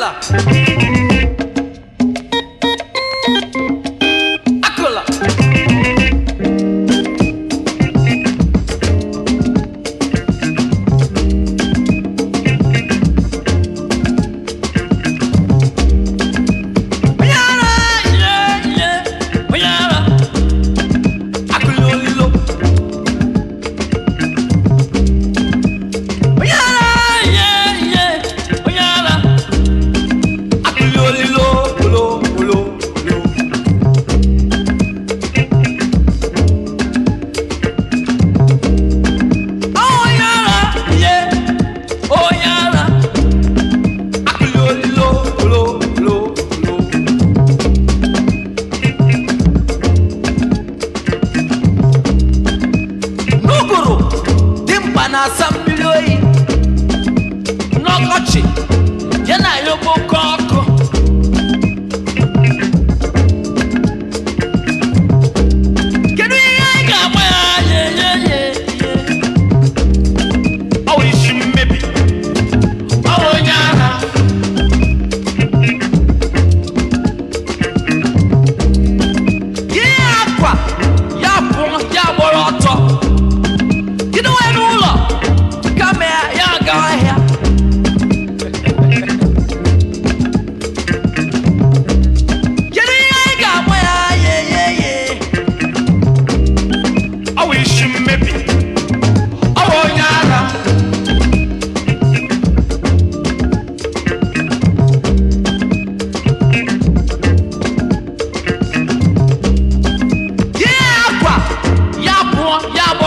Yalla. n'ọkọchị ya na ya okpoko wrong. Y'all